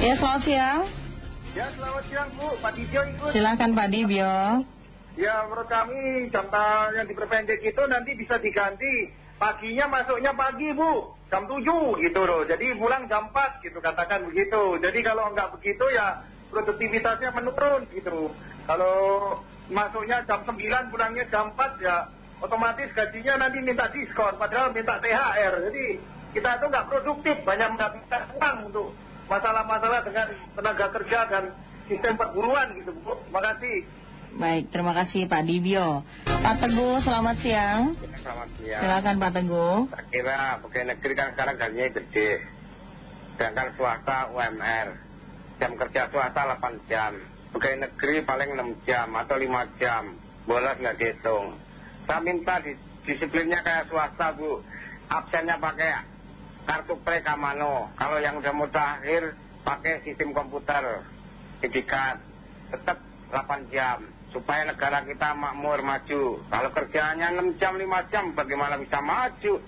Ya, selamat siang. Ya, selamat siang Bu. Pak Dibio ikut. Silakan Pak Dibio. Ya, menurut kami jam yang diperpendek itu nanti bisa diganti. Paginya masuknya pagi Bu, jam 7 gitu loh. Jadi pulang jam 4 gitu, katakan begitu. Jadi kalau nggak begitu ya produktivitasnya menurun gitu. Kalau masuknya jam 9, pulangnya jam 4 ya otomatis gajinya nanti minta diskon. Padahal minta THR. Jadi kita itu nggak produktif, banyak mendapatkan uang untuk masalah-masalah dengan tenaga kerja dan sistem perguruan gitu Bu. Terima kasih. Baik, terima kasih Pak Dibio. Pak Teguh, selamat siang. Selamat siang. Silakan Pak Teguh. Saya kira pegawai negeri kan sekarang gajinya gede. Sedangkan swasta UMR. Jam kerja swasta 8 jam. Pegawai negeri paling 6 jam atau 5 jam. Bolos nggak dihitung. Saya minta di, disiplinnya kayak swasta Bu. Absennya pakai kartu prekamano. Kalau yang udah mau terakhir pakai sistem komputer. Idikat. Tetap 8 jam. Supaya negara kita makmur maju. Kalau kerjanya 6 jam, 5 jam, bagaimana bisa maju?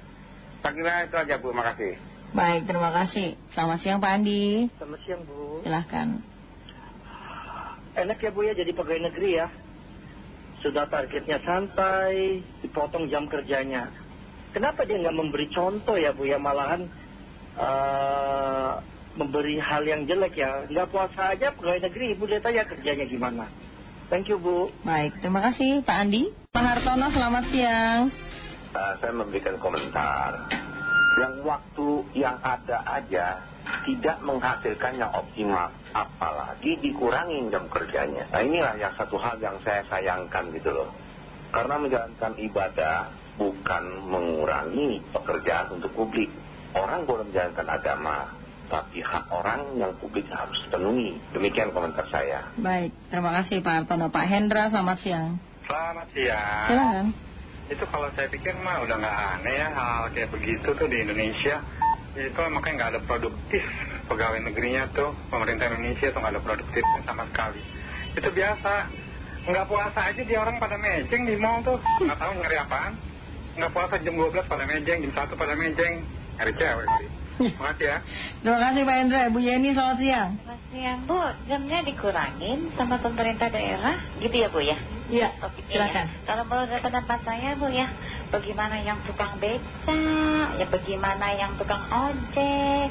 Saya kira itu aja Bu, makasih. Baik, terima kasih. Selamat siang Pak Andi. Selamat siang Bu. Silahkan. Enak ya Bu ya jadi pegawai negeri ya. Sudah targetnya santai, dipotong jam kerjanya. Kenapa dia nggak memberi contoh ya Bu ya malahan eh, memberi hal yang jelek ya. Nggak puasa aja pegawai negeri, Ibu lihat aja kerjanya gimana. Thank you Bu. Baik, terima kasih Pak Andi. Pak Hartono, selamat siang. Ah, saya memberikan komentar. Yang waktu yang ada aja tidak menghasilkan yang optimal. Apalagi dikurangin jam kerjanya. Nah inilah yang satu hal yang saya sayangkan gitu loh. Karena menjalankan ibadah bukan mengurangi pekerjaan untuk publik. Orang boleh menjalankan agama. Tapi hak orang yang publik harus penuhi. Demikian komentar saya. Baik, terima kasih Pak Hartono. Pak Hendra, selamat siang. Selamat siang. Silakan. Itu kalau saya pikir mah udah nggak aneh ya hal kayak begitu tuh di Indonesia. Itu makanya nggak ada produktif pegawai negerinya tuh pemerintah Indonesia tuh nggak ada produktifnya sama sekali. Itu biasa. Nggak puasa aja dia orang pada mejeng di mall tuh. Nggak tahu nyari apaan. Nggak puasa jam 12 pada mejeng, jam 1 pada mejeng. Nyari cewek sih. Terima kasih ya. Terima kasih Pak Hendra. Bu Yeni, selamat siang. Selamat siang Bu, jamnya dikurangin sama pemerintah daerah gitu ya Bu ya? Iya, ya. silakan. Kalau menurut pendapat saya Bu ya, bagaimana yang tukang beca, ya bagaimana yang tukang ojek,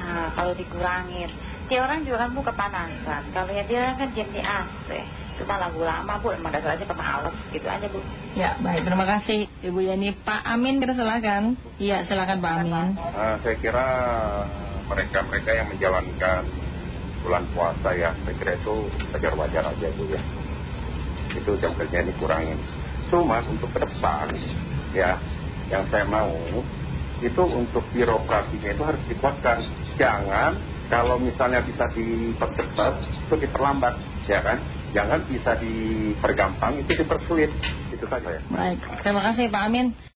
nah kalau dikurangin. Dia orang juga kan Bu kepanasan, kalau ya dia kan diam di AC. Cuma lagu lama Bu, emang dasar aja pemales gitu aja Bu. Ya, baik. Terima kasih Ibu Yeni. Pak Amin, kita silakan. Iya, silakan Pak Amin. Nah, saya kira mereka-mereka yang menjalankan bulan puasa ya, saya kira itu wajar-wajar aja Bu ya. Itu jam kerjanya dikurangin. Cuma untuk ke depan ya, yang saya mau itu untuk birokrasinya itu harus dikuatkan. Jangan kalau misalnya bisa dipercepat itu diperlambat, ya kan? Jangan bisa dipergampang itu dipersulit. Itu saja ya. Baik, terima kasih Pak Amin.